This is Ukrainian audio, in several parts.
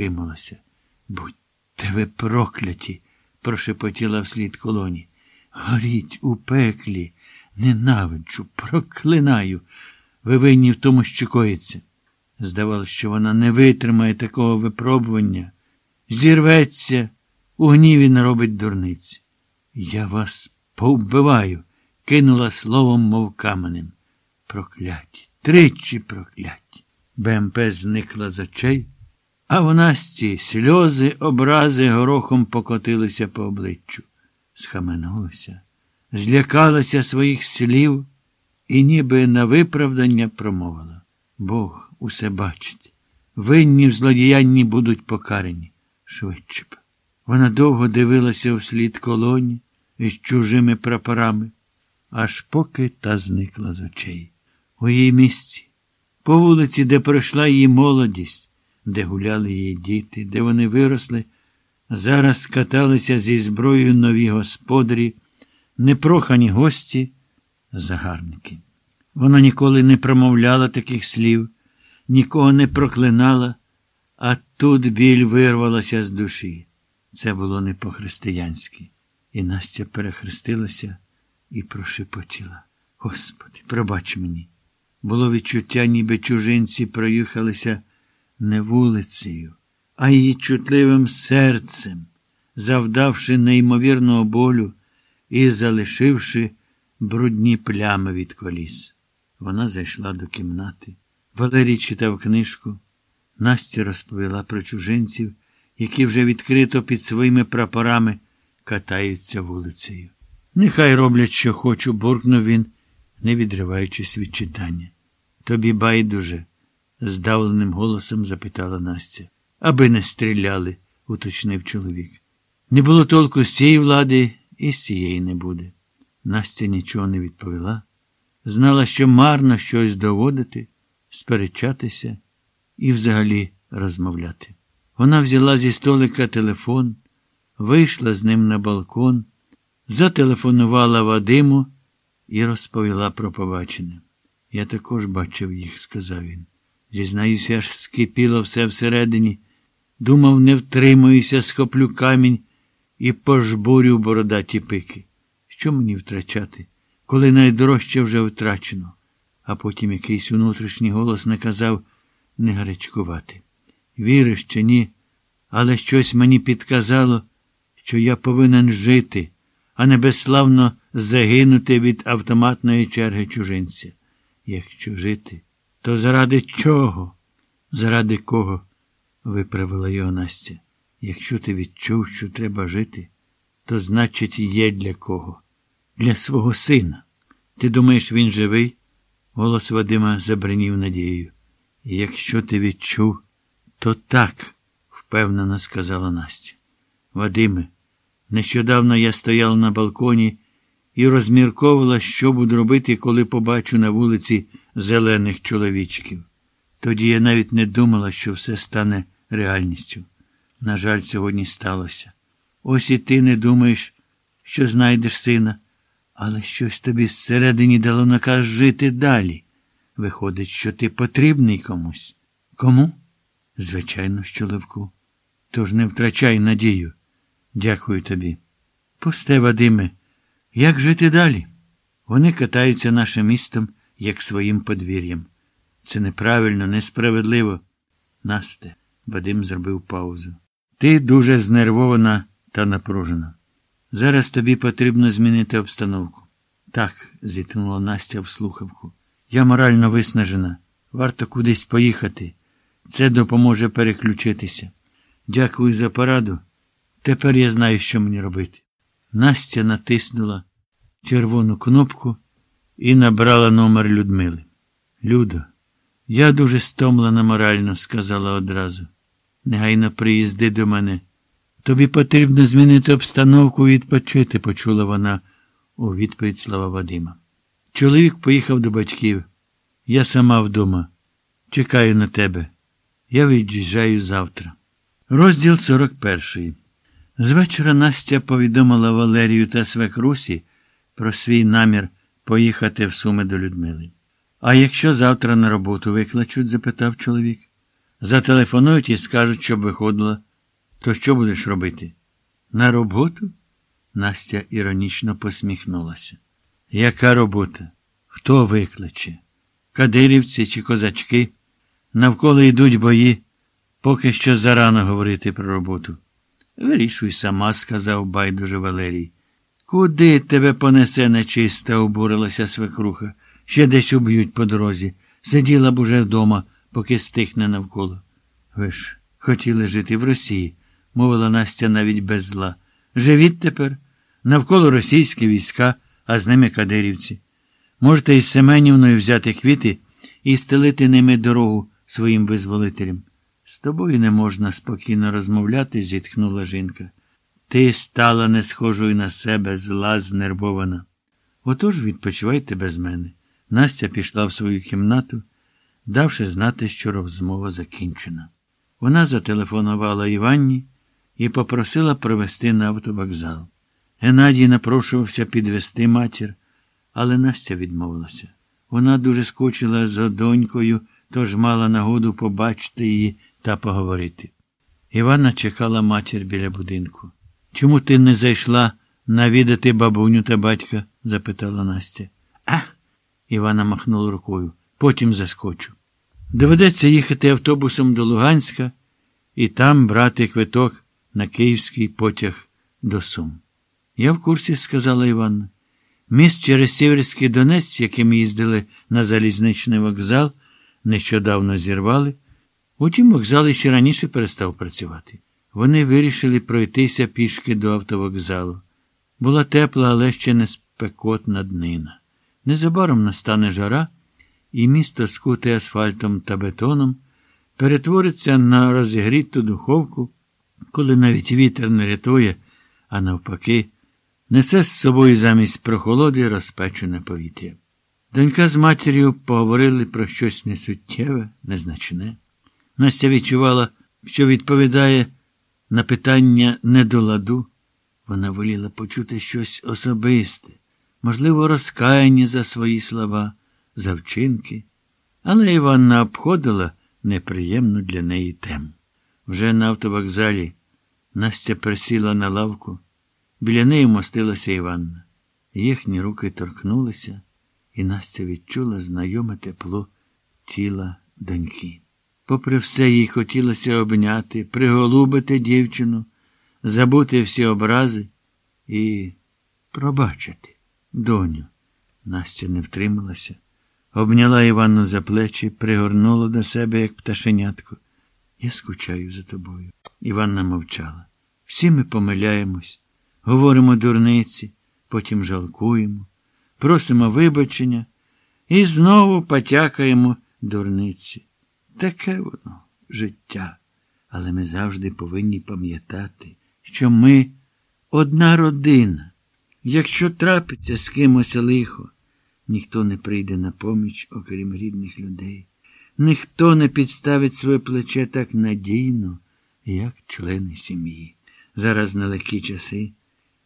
Рималася. Будьте ви прокляті, прошепотіла вслід колоні. Горіть у пеклі, ненавиджу, проклинаю. Ви винні в тому, що коїться. Здавалося, що вона не витримає такого випробування, зірветься, у гніві наробить дурниці. Я вас повбиваю, кинула словом, мов каменем. Прокляті, тричі прокляті. БМП зникла з очей, а в Насті сльози, образи горохом покотилися по обличчю. Схаменулася, злякалася своїх слів і ніби на виправдання промовила. Бог усе бачить. Винні в злодіянні будуть покарані. Швидше б. Вона довго дивилася вслід колоні із чужими прапорами, аж поки та зникла з очей. У її місці, по вулиці, де пройшла її молодість, де гуляли її діти, де вони виросли, зараз каталися зі зброєю нові господарі, непрохані гості, загарники. Вона ніколи не промовляла таких слів, нікого не проклинала, а тут біль вирвалася з душі. Це було не по-християнськи. І Настя перехрестилася і прошепотіла. Господи, пробач мені. Було відчуття, ніби чужинці проїхалися не вулицею, а її чутливим серцем, завдавши неймовірного болю і залишивши брудні плями від коліс. Вона зайшла до кімнати. Валерій читав книжку. Настя розповіла про чужинців, які вже відкрито під своїми прапорами катаються вулицею. Нехай роблять, що хочу, буркнув він, не відриваючись від читання. Тобі байдуже, здавленим голосом запитала Настя. Аби не стріляли, уточнив чоловік. Не було толку з цієї влади, і з цієї не буде. Настя нічого не відповіла, знала, що марно щось доводити, сперечатися і взагалі розмовляти. Вона взяла зі столика телефон, вийшла з ним на балкон, зателефонувала Вадиму і розповіла про побачене. Я також бачив їх, сказав він. Зізнаюся, аж скипіло все всередині. Думав, не втримуюся, схоплю камінь і пожбурю бородаті пики. Що мені втрачати, коли найдорожче вже втрачено? А потім якийсь внутрішній голос наказав не гарячкувати. Віриш чи ні, але щось мені підказало, що я повинен жити, а не безславно загинути від автоматної черги чужинця. Якщо жити, то заради чого? Заради кого? виправила його Настя. Якщо ти відчув, що треба жити, то значить є для кого? Для свого сина. Ти думаєш, він живий? Голос Вадима забринів надією. Якщо ти відчув, то так, впевнено сказала Настя. Вадиме, нещодавно я стояла на балконі і розмірковувала, що буду робити, коли побачу на вулиці зелених чоловічків. Тоді я навіть не думала, що все стане реальністю. На жаль, сьогодні сталося. Ось і ти не думаєш, що знайдеш сина, але щось тобі зсередині дало наказ жити далі. Виходить, що ти потрібний комусь. Кому? Звичайно, що Левку. Тож не втрачай надію. Дякую тобі. Пусте, Вадиме, як жити далі? Вони катаються нашим містом, як своїм подвір'ям. Це неправильно, несправедливо. Насте, Вадим зробив паузу. Ти дуже знервована та напружена. Зараз тобі потрібно змінити обстановку. Так, зітхнула Настя в слухавку. Я морально виснажена. Варто кудись поїхати. Це допоможе переключитися. Дякую за пораду. Тепер я знаю, що мені робити. Настя натиснула червону кнопку і набрала номер Людмили. Людо, я дуже стомлена морально, сказала одразу. Негайно приїзди до мене. Тобі потрібно змінити обстановку і відпочити, почула вона у відповідь слова Вадима. Чоловік поїхав до батьків. Я сама вдома. Чекаю на тебе. Я від'їжджаю завтра. Розділ 41. Звечора Настя повідомила Валерію та свекрусі про свій намір поїхати в Суми до Людмили. А якщо завтра на роботу викличуть? запитав чоловік. Зателефонують і скажуть, щоб виходила. То що будеш робити? На роботу? Настя іронічно посміхнулася. Яка робота? Хто викличе? Кадирівці чи козачки? Навколо йдуть бої, поки що зарано говорити про роботу. Вирішуй сама, сказав байдуже Валерій. Куди тебе понесе нечиста, обурилася свекруха. Ще десь уб'ють по дорозі. Сиділа б уже вдома, поки стихне навколо. Ви ж хотіли жити в Росії, мовила Настя навіть без зла. Живіть тепер, навколо російські війська, а з ними кадирівці. Можете із Семенівною взяти квіти і стелити ними дорогу своїм визволителям. З тобою не можна спокійно розмовляти, зітхнула жінка. Ти стала не схожою на себе, зла, знервована. Отож відпочивайте без мене. Настя пішла в свою кімнату, давши знати, що розмова закінчена. Вона зателефонувала Іванні і попросила провести на автовокзал. Геннадій напрошувався підвести матір, але Настя відмовилася. Вона дуже скучила за донькою, тож мала нагоду побачити її та поговорити. Іванна чекала матір біля будинку. Чому ти не зайшла навідати бабуню та батька? запитала Настя. А. Івана махнула рукою. Потім заскочу. Доведеться їхати автобусом до Луганська і там брати квиток на київський потяг до Сум. Я в курсі, сказала Іванна. Міст через Сіверський Донець, яким їздили на залізничний вокзал, нещодавно зірвали. Утім, вокзал ще раніше перестав працювати. Вони вирішили пройтися пішки до автовокзалу. Була тепла, але ще не спекотна днина. Незабаром настане жара, і місто, скуте асфальтом та бетоном, перетвориться на розігріту духовку, коли навіть вітер не рятує, а навпаки, несе з собою замість прохолоди розпечене повітря. Донька з матір'ю поговорили про щось несуттєве, незначне. Настя відчувала, що відповідає на питання не до ладу. Вона воліла почути щось особисте, можливо, розкаяння за свої слова, за вчинки, але Іванна обходила неприємну для неї тему. Вже на автовокзалі Настя присіла на лавку, біля неї мостилася Іванна. Їхні руки торкнулися, і Настя відчула знайоме тепло тіла доньки. Попри все, їй хотілося обняти, приголубити дівчину, забути всі образи і пробачити. Доню. Настя не втрималася, обняла Іванну за плечі, пригорнула до себе, як пташенятко. Я скучаю за тобою. Іванна мовчала. Всі ми помиляємось, говоримо дурниці, потім жалкуємо, просимо вибачення і знову потякаємо дурниці. Таке воно життя. Але ми завжди повинні пам'ятати, що ми одна родина. Якщо трапиться з кимось лихо, ніхто не прийде на поміч, окрім рідних людей. Ніхто не підставить своє плече так надійно, як члени сім'ї. Зараз нелегкі часи,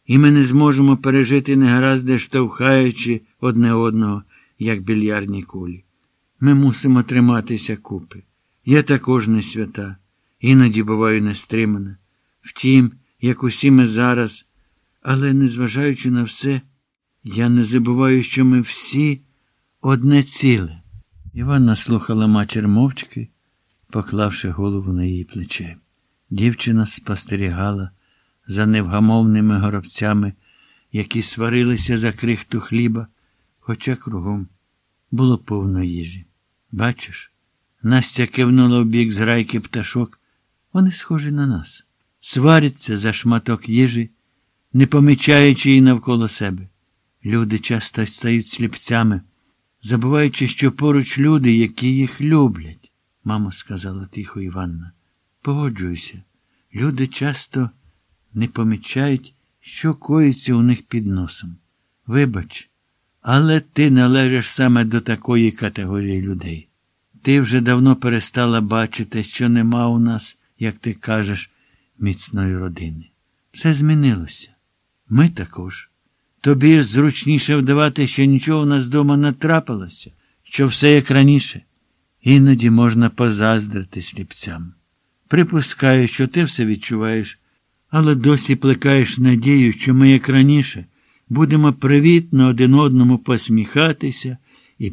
і ми не зможемо пережити негаразди, штовхаючи одне одного, як більярдні кулі. Ми мусимо триматися купи. Я також не свята, іноді буваю нестримана. Втім, як усі ми зараз, але, незважаючи на все, я не забуваю, що ми всі одне ціле. Іванна слухала матір мовчки, поклавши голову на її плече. Дівчина спостерігала за невгамовними горобцями, які сварилися за крихту хліба, хоча кругом було повно їжі. Бачиш? Настя кивнула в бік зграйки пташок. Вони схожі на нас. Сваряться за шматок їжі, не помічаючи її навколо себе. Люди часто стають сліпцями, забуваючи, що поруч люди, які їх люблять, мамо сказала тихо Іванна. Погоджуюся. Люди часто не помічають, що коїться у них під носом. Вибач, але ти належиш саме до такої категорії людей. Ти вже давно перестала бачити, що нема у нас, як ти кажеш, міцної родини. Все змінилося. Ми також. Тобі зручніше вдавати, що нічого у нас вдома не трапилося, що все як раніше. Іноді можна позаздрити сліпцям. Припускаю, що ти все відчуваєш, але досі плекаєш надію, що ми, як раніше, будемо привітно один одному посміхатися